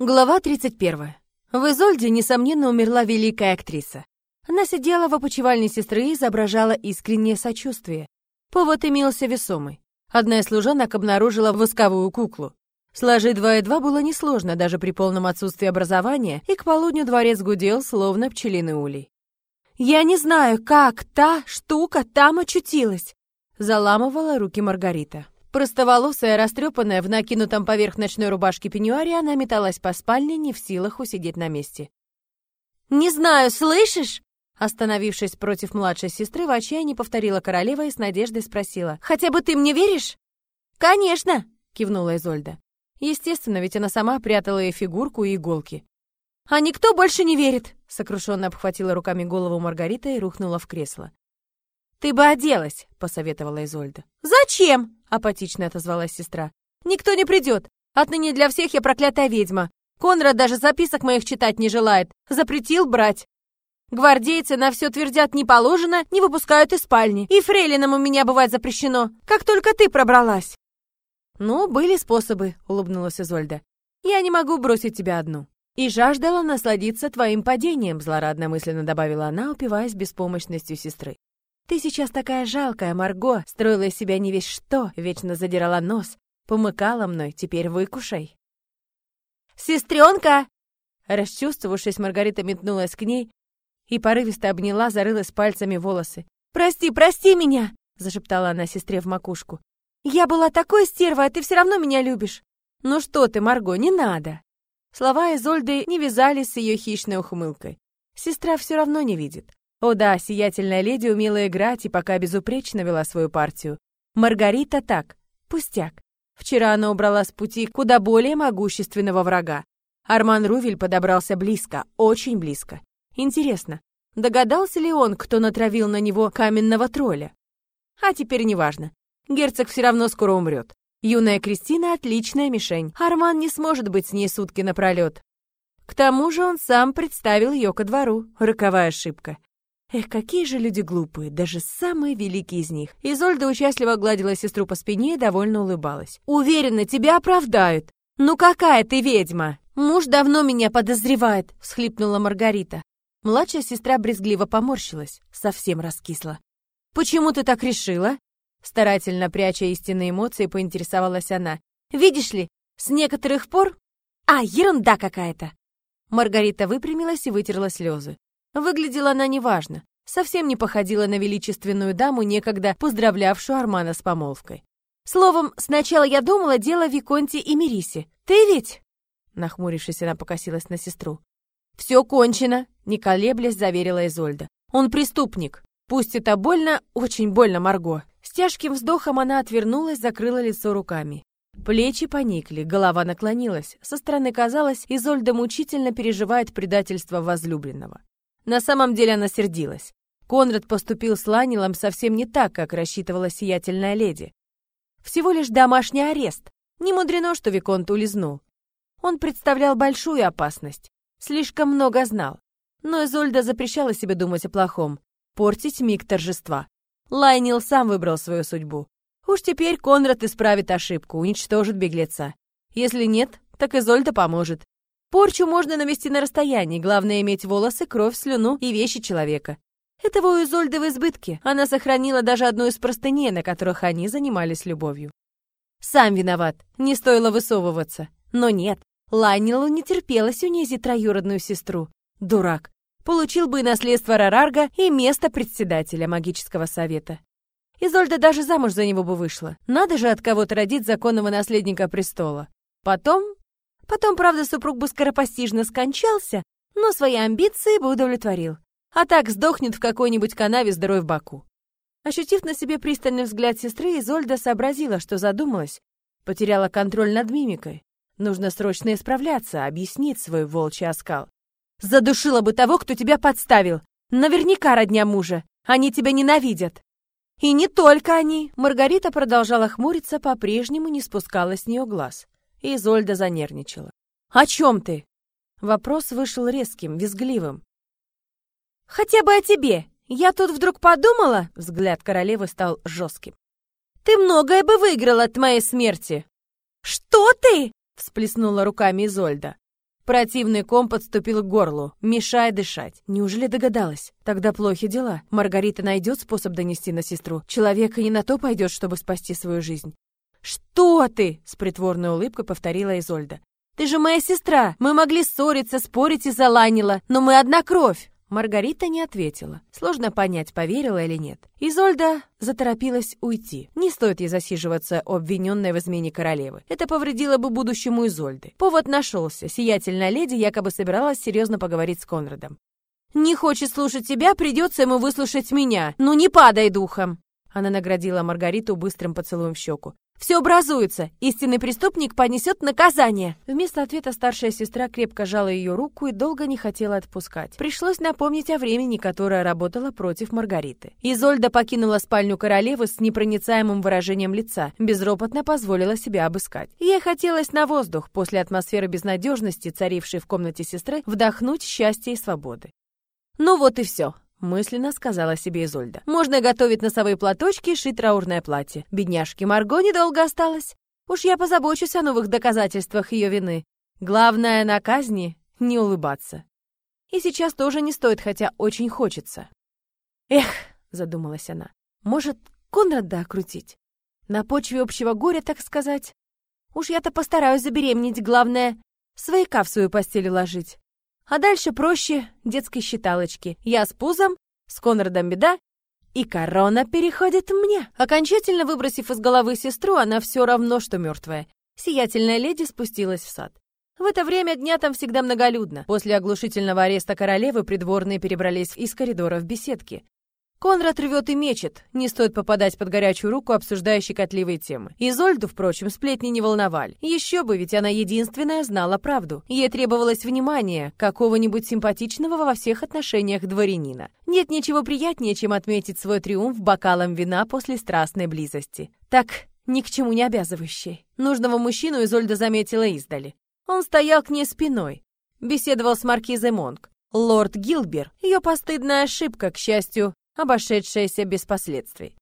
Глава 31. В Изольде, несомненно, умерла великая актриса. Она сидела в опочивальне сестры и изображала искреннее сочувствие. Повод имелся весомый. Одна из служанок обнаружила восковую куклу. Сложить два и два было несложно, даже при полном отсутствии образования, и к полудню дворец гудел, словно пчелиный улей. «Я не знаю, как та штука там очутилась», — заламывала руки Маргарита. Простоволосая, растрепанная, в накинутом поверх ночной рубашки пеньюаре, она металась по спальне, не в силах усидеть на месте. «Не знаю, слышишь?» Остановившись против младшей сестры, в отчаянии повторила королева и с надеждой спросила. «Хотя бы ты мне веришь?» «Конечно!» — кивнула Изольда. Естественно, ведь она сама прятала и фигурку, и иголки. «А никто больше не верит!» — сокрушенно обхватила руками голову Маргарита и рухнула в кресло. «Ты бы оделась!» — посоветовала Изольда. «Зачем?» — апатично отозвалась сестра. «Никто не придет. Отныне для всех я проклятая ведьма. Конрад даже записок моих читать не желает. Запретил брать. Гвардейцы на все твердят не положено, не выпускают из спальни. И фрейлинам у меня бывает запрещено. Как только ты пробралась!» «Ну, были способы», — улыбнулась Изольда. «Я не могу бросить тебя одну». «И жаждала насладиться твоим падением», — злорадно мысленно добавила она, упиваясь беспомощностью сестры. Ты сейчас такая жалкая, Марго, строила из себя не весь что, вечно задирала нос, помыкала мной, теперь выкушай. Сестренка! Расчувствовавшись, Маргарита метнулась к ней и порывисто обняла, зарылась пальцами волосы. «Прости, прости меня!» — зашептала она сестре в макушку. «Я была такой стервой, а ты все равно меня любишь!» «Ну что ты, Марго, не надо!» Слова Изольды не вязались с ее хищной ухмылкой. Сестра все равно не видит. О да, сиятельная леди умела играть и пока безупречно вела свою партию. Маргарита так, пустяк. Вчера она убрала с пути куда более могущественного врага. Арман Рувель подобрался близко, очень близко. Интересно, догадался ли он, кто натравил на него каменного тролля? А теперь неважно. Герцог все равно скоро умрет. Юная Кристина — отличная мишень. Арман не сможет быть с ней сутки напролет. К тому же он сам представил ее ко двору. Роковая ошибка. Эх, какие же люди глупые, даже самые великие из них. Изольда участливо гладила сестру по спине и довольно улыбалась. «Уверена, тебя оправдают. Ну какая ты ведьма? Муж давно меня подозревает», — всхлипнула Маргарита. Младшая сестра брезгливо поморщилась, совсем раскисла. «Почему ты так решила?» Старательно пряча истинные эмоции, поинтересовалась она. «Видишь ли, с некоторых пор...» «А, ерунда какая-то!» Маргарита выпрямилась и вытерла слезы. Выглядела она неважно, совсем не походила на величественную даму, некогда поздравлявшую Армана с помолвкой. Словом, сначала я думала, дело Виконти и Мериси. Ты ведь? Нахмурившись, она покосилась на сестру. Все кончено, не колеблясь, заверила Изольда. Он преступник. Пусть это больно, очень больно, Марго. С тяжким вздохом она отвернулась, закрыла лицо руками. Плечи поникли, голова наклонилась. Со стороны казалось, Изольда мучительно переживает предательство возлюбленного. На самом деле она сердилась. Конрад поступил с Ланилом совсем не так, как рассчитывала сиятельная леди. Всего лишь домашний арест. Не мудрено, что Виконт улизнул. Он представлял большую опасность. Слишком много знал. Но Изольда запрещала себе думать о плохом. Портить миг торжества. Лайнил сам выбрал свою судьбу. Уж теперь Конрад исправит ошибку, уничтожит беглеца. Если нет, так Изольда поможет. Порчу можно навести на расстоянии, главное иметь волосы, кровь, слюну и вещи человека. Этого у Изольды в избытке. Она сохранила даже одну из простыней, на которых они занимались любовью. Сам виноват, не стоило высовываться. Но нет, Лайнилу не терпелось унизить троюродную сестру. Дурак. Получил бы и наследство Рарарга, и место председателя магического совета. Изольда даже замуж за него бы вышла. Надо же от кого-то родить законного наследника престола. Потом Потом, правда, супруг бы скоропостижно скончался, но свои амбиции бы удовлетворил. А так сдохнет в какой-нибудь канаве с в боку. Ощутив на себе пристальный взгляд сестры, Изольда сообразила, что задумалась, потеряла контроль над мимикой. Нужно срочно исправляться, объяснить свой волчий оскал. «Задушила бы того, кто тебя подставил! Наверняка родня мужа! Они тебя ненавидят!» «И не только они!» Маргарита продолжала хмуриться, по-прежнему не спускала с нее глаз и Изольда занервничала. «О чем ты?» Вопрос вышел резким, визгливым. «Хотя бы о тебе. Я тут вдруг подумала...» Взгляд королевы стал жестким. «Ты многое бы выиграла от моей смерти!» «Что ты?» — всплеснула руками Изольда. Противный ком подступил к горлу, мешая дышать. Неужели догадалась? Тогда плохи дела. Маргарита найдет способ донести на сестру. Человек и не на то пойдет, чтобы спасти свою жизнь. «Что ты?» — с притворной улыбкой повторила Изольда. «Ты же моя сестра! Мы могли ссориться, спорить из-за Ланила, но мы одна кровь!» Маргарита не ответила. Сложно понять, поверила или нет. Изольда заторопилась уйти. Не стоит ей засиживаться, обвиненная в измене королевы. Это повредило бы будущему Изольды. Повод нашелся. Сиятельная леди якобы собиралась серьезно поговорить с Конрадом. «Не хочет слушать тебя, придется ему выслушать меня. Ну не падай духом!» Она наградила Маргариту быстрым поцелуем в щеку. Все образуется. Истинный преступник понесет наказание. Вместо ответа старшая сестра крепко жала ее руку и долго не хотела отпускать. Пришлось напомнить о времени, которое работало против Маргариты. Изольда покинула спальню королевы с непроницаемым выражением лица, безропотно позволила себя обыскать. Ей хотелось на воздух, после атмосферы безнадежности, царившей в комнате сестры, вдохнуть счастье и свободы. Ну вот и все. Мысленно сказала себе Изольда. Можно готовить носовые платочки и шить траурное платье. Бедняжке Марго недолго осталось. Уж я позабочусь о новых доказательствах ее вины. Главное на казни — не улыбаться. И сейчас тоже не стоит, хотя очень хочется. Эх, задумалась она, может, Конрада окрутить? На почве общего горя, так сказать. Уж я-то постараюсь забеременеть, главное, свояка в свою постель ложить. А дальше проще детской считалочки. Я с пузом, с Конрадом беда, и корона переходит мне. Окончательно выбросив из головы сестру, она все равно, что мертвая. Сиятельная леди спустилась в сад. В это время дня там всегда многолюдно. После оглушительного ареста королевы придворные перебрались из коридора в беседки. Конрад рвет и мечет, не стоит попадать под горячую руку обсуждающей котливые темы. Изольду, впрочем, сплетни не волновали. Еще бы, ведь она единственная знала правду. Ей требовалось внимание какого-нибудь симпатичного во всех отношениях дворянина. Нет ничего приятнее, чем отметить свой триумф бокалом вина после страстной близости. Так, ни к чему не обязывающей. Нужного мужчину Изольда заметила издали. Он стоял к ней спиной. Беседовал с маркизой Монк. Лорд Гилбер, ее постыдная ошибка, к счастью, обошедшаяся без последствий.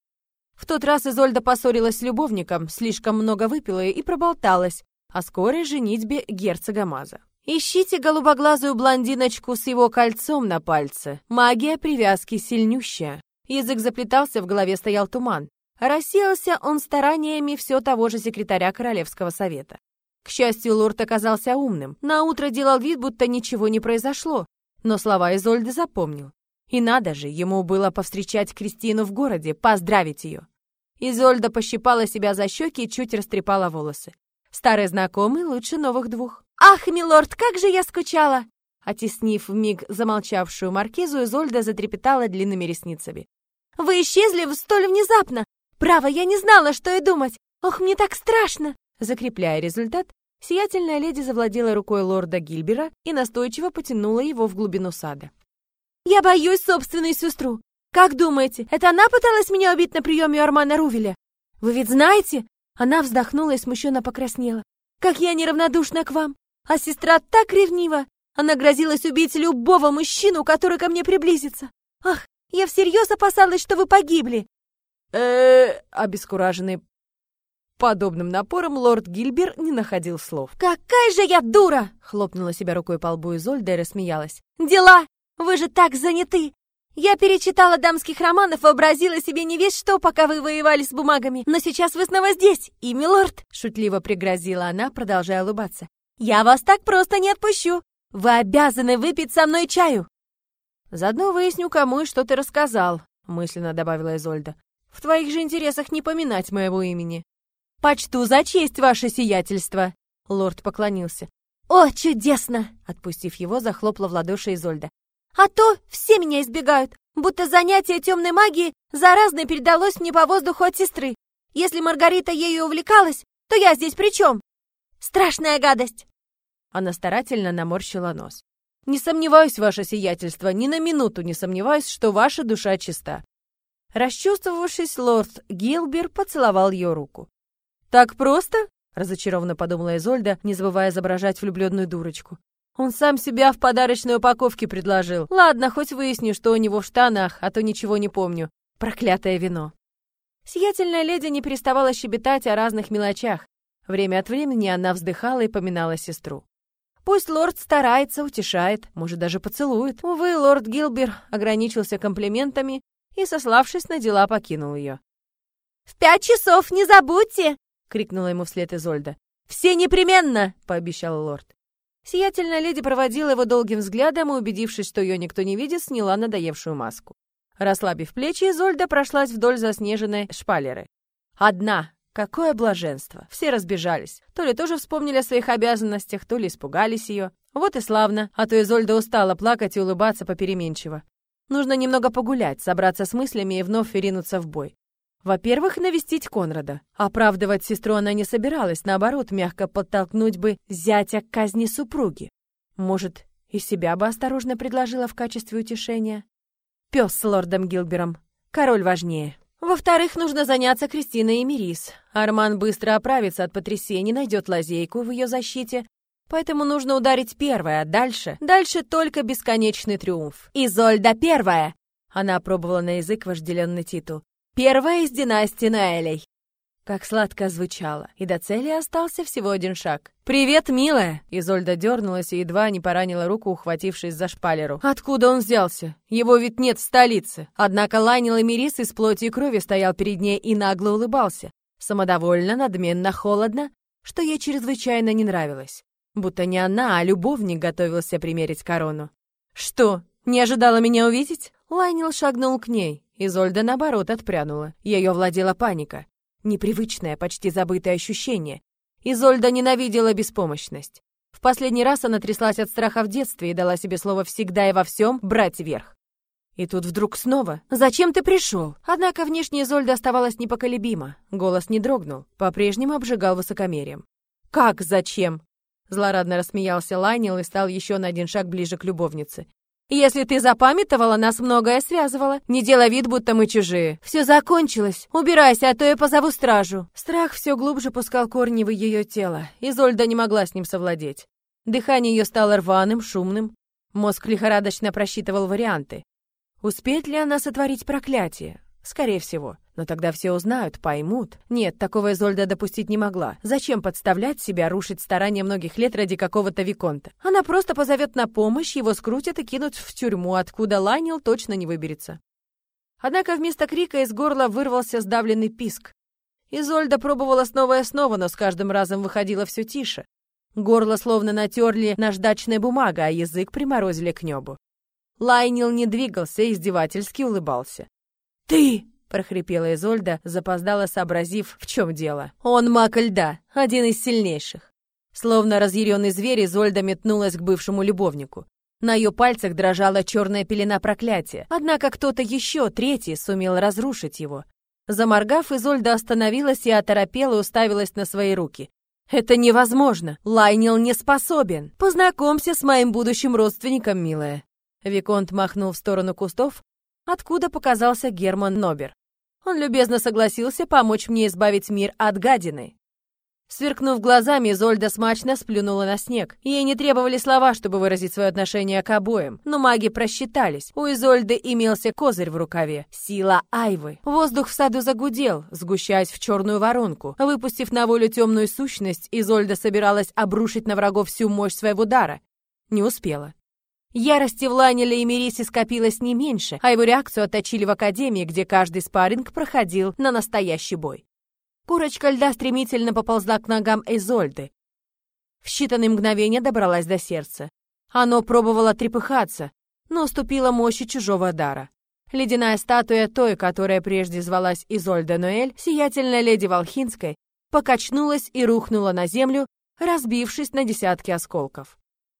В тот раз Изольда поссорилась с любовником, слишком много выпила и проболталась о скорой женитьбе герцога Маза. Ищите голубоглазую блондиночку с его кольцом на пальце. Магия привязки сильнющая. Язык заплетался, в голове стоял туман. Рассеялся он стараниями все того же секретаря Королевского совета. К счастью, лорд оказался умным. На утро делал вид, будто ничего не произошло, но слова Изольды запомнил. И надо же, ему было повстречать Кристину в городе, поздравить ее. Изольда пощипала себя за щеки и чуть растрепала волосы. Старый знакомый лучше новых двух. «Ах, милорд, как же я скучала!» Отеснив миг замолчавшую маркизу, Изольда затрепетала длинными ресницами. «Вы исчезли столь внезапно! Право, я не знала, что и думать! Ох, мне так страшно!» Закрепляя результат, сиятельная леди завладела рукой лорда Гильбера и настойчиво потянула его в глубину сада. Я боюсь собственную сестру. Как думаете, это она пыталась меня убить на приеме у Армана Рувеля? Вы ведь знаете?» Она вздохнула и смущенно покраснела. «Как я неравнодушна к вам! А сестра так ревнива! Она грозилась убить любого мужчину, который ко мне приблизится! Ах, я всерьез опасалась, что вы погибли!» э обескураженный подобным напором лорд Гильбер не находил слов. «Какая же я дура!» — хлопнула себя рукой по лбу Изольда и рассмеялась. «Дела! Вы же так заняты! Я перечитала дамских романов, вообразила себе не весь что, пока вы воевали с бумагами. Но сейчас вы снова здесь, и милорд!» Шутливо пригрозила она, продолжая улыбаться. «Я вас так просто не отпущу! Вы обязаны выпить со мной чаю!» «Заодно выясню, кому и что ты рассказал», — мысленно добавила Изольда. «В твоих же интересах не поминать моего имени». «Почту за честь, ваше сиятельство!» Лорд поклонился. «О, чудесно!» Отпустив его, захлопала в ладоши Изольда. А то все меня избегают, будто занятие темной магии заразно передалось мне по воздуху от сестры. Если Маргарита ею увлекалась, то я здесь при чем? Страшная гадость!» Она старательно наморщила нос. «Не сомневаюсь, ваше сиятельство, ни на минуту не сомневаюсь, что ваша душа чиста». Расчувствовавшись, лорд Гилбер поцеловал ее руку. «Так просто?» — разочарованно подумала Изольда, не забывая изображать влюбленную дурочку. Он сам себя в подарочной упаковке предложил. Ладно, хоть выясню, что у него в штанах, а то ничего не помню. Проклятое вино. Сиятельная леди не переставала щебетать о разных мелочах. Время от времени она вздыхала и поминала сестру. Пусть лорд старается, утешает, может, даже поцелует. Увы, лорд Гилбер ограничился комплиментами и, сославшись на дела, покинул ее. «В пять часов не забудьте!» — крикнула ему вслед Изольда. «Все непременно!» — пообещал лорд. Сиятельная леди проводила его долгим взглядом и, убедившись, что ее никто не видит, сняла надоевшую маску. Расслабив плечи, Изольда прошлась вдоль заснеженной шпалеры. Одна, Какое блаженство! Все разбежались. То ли тоже вспомнили о своих обязанностях, то ли испугались ее. Вот и славно, а то Изольда устала плакать и улыбаться попеременчиво. Нужно немного погулять, собраться с мыслями и вновь ринуться в бой. Во-первых, навестить Конрада. Оправдывать сестру она не собиралась, наоборот, мягко подтолкнуть бы зятя к казни супруги. Может, и себя бы осторожно предложила в качестве утешения? Пес с лордом Гилбером. Король важнее. Во-вторых, нужно заняться Кристиной и Мирис. Арман быстро оправится от потрясений, найдет лазейку в ее защите, поэтому нужно ударить первое, а дальше... Дальше только бесконечный триумф. «Изольда первая!» Она пробовала на язык вожделенный титул. «Первая из династии Наэлей!» Как сладко звучало, и до цели остался всего один шаг. «Привет, милая!» Изольда дернулась и едва не поранила руку, ухватившись за шпалеру. «Откуда он взялся? Его ведь нет в столице!» Однако Лайнил Эмирис из плоти и крови стоял перед ней и нагло улыбался. Самодовольно, надменно, холодно, что ей чрезвычайно не нравилось. Будто не она, а любовник готовился примерить корону. «Что, не ожидала меня увидеть?» Лайнил шагнул к ней. Изольда, наоборот, отпрянула. Ее владела паника. Непривычное, почти забытое ощущение. Изольда ненавидела беспомощность. В последний раз она тряслась от страха в детстве и дала себе слово всегда и во всем брать верх. И тут вдруг снова «Зачем ты пришел?» Однако внешне Изольда оставалась непоколебима. Голос не дрогнул, по-прежнему обжигал высокомерием. «Как зачем?» Злорадно рассмеялся Лайнил и стал еще на один шаг ближе к любовнице. Если ты запамятовала, нас многое связывало. Не делай вид, будто мы чужие. Все закончилось. Убирайся, а то я позову стражу. Страх все глубже пускал корни в ее тело. Изольда не могла с ним совладеть. Дыхание ее стало рваным, шумным. Мозг лихорадочно просчитывал варианты. Успеет ли она сотворить проклятие? Скорее всего. Но тогда все узнают, поймут. Нет, такого Изольда допустить не могла. Зачем подставлять себя, рушить старания многих лет ради какого-то Виконта? Она просто позовет на помощь, его скрутят и кинут в тюрьму, откуда Лайнил точно не выберется. Однако вместо крика из горла вырвался сдавленный писк. Изольда пробовала снова и снова, но с каждым разом выходило все тише. Горло словно натерли наждачной бумагой, а язык приморозили к небу. Лайнил не двигался, издевательски улыбался. «Ты!» — прохрипела Изольда, запоздала, сообразив, в чем дело. «Он маг льда, один из сильнейших». Словно разъяренный зверь, Изольда метнулась к бывшему любовнику. На ее пальцах дрожала черная пелена проклятия, однако кто-то еще, третий, сумел разрушить его. Заморгав, Изольда остановилась и оторопела уставилась на свои руки. «Это невозможно! Лайнил не способен! Познакомься с моим будущим родственником, милая!» Виконт махнул в сторону кустов, откуда показался Герман Нобер. Он любезно согласился помочь мне избавить мир от гадины. Сверкнув глазами, Зольда смачно сплюнула на снег. Ей не требовали слова, чтобы выразить свое отношение к обоим, но маги просчитались. У Изольды имелся козырь в рукаве — сила Айвы. Воздух в саду загудел, сгущаясь в черную воронку. Выпустив на волю темную сущность, Изольда собиралась обрушить на врагов всю мощь своего дара. Не успела. Ярости в Ланеле и Мерисе скопилось не меньше, а его реакцию отточили в Академии, где каждый спарринг проходил на настоящий бой. Курочка льда стремительно поползла к ногам Эзольды. В считанные мгновения добралась до сердца. Оно пробовало трепыхаться, но уступило мощи чужого дара. Ледяная статуя той, которая прежде звалась Изольда Ноэль, сиятельная леди Волхинской, покачнулась и рухнула на землю, разбившись на десятки осколков.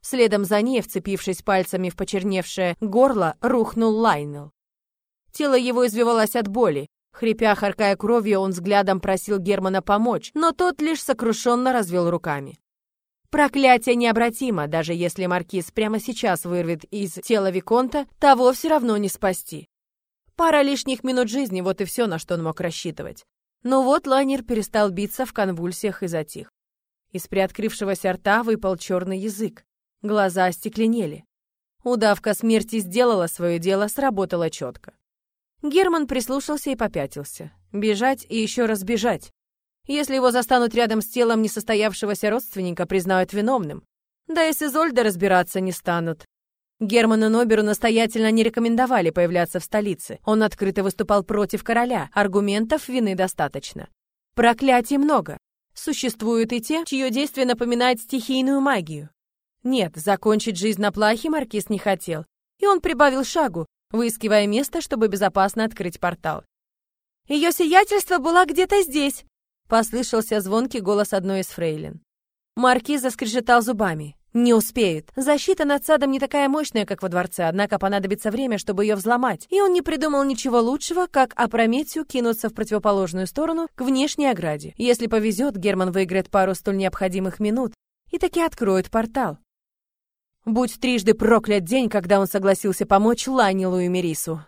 Следом за ней, вцепившись пальцами в почерневшее горло, рухнул Лайнел. Тело его извивалось от боли. Хрипя, харкая кровью, он взглядом просил Германа помочь, но тот лишь сокрушенно развел руками. Проклятие необратимо, даже если Маркиз прямо сейчас вырвет из тела Виконта, того все равно не спасти. Пара лишних минут жизни, вот и все, на что он мог рассчитывать. Но вот лайнер перестал биться в конвульсиях и затих. Из приоткрывшегося рта выпал черный язык. Глаза остекленели. Удавка смерти сделала свое дело, сработала четко. Герман прислушался и попятился. Бежать и еще раз бежать. Если его застанут рядом с телом несостоявшегося родственника, признают виновным. Да и с Изольдой разбираться не станут. Герману Ноберу настоятельно не рекомендовали появляться в столице. Он открыто выступал против короля, аргументов вины достаточно. Проклятий много. Существуют и те, чье действие напоминает стихийную магию. Нет, закончить жизнь на плахе маркиз не хотел, и он прибавил шагу, выискивая место, чтобы безопасно открыть портал. Ее сиятельство была где-то здесь, послышался звонкий голос одной из фрейлин. Маркиз заскрежетал зубами. Не успеет. Защита над садом не такая мощная, как во дворце, однако понадобится время, чтобы ее взломать. И он не придумал ничего лучшего, как опрометью кинуться в противоположную сторону к внешней ограде. Если повезет, Герман выиграет пару столь необходимых минут и таки откроет портал. Будь трижды проклят день, когда он согласился помочь Ланилу и Мерису.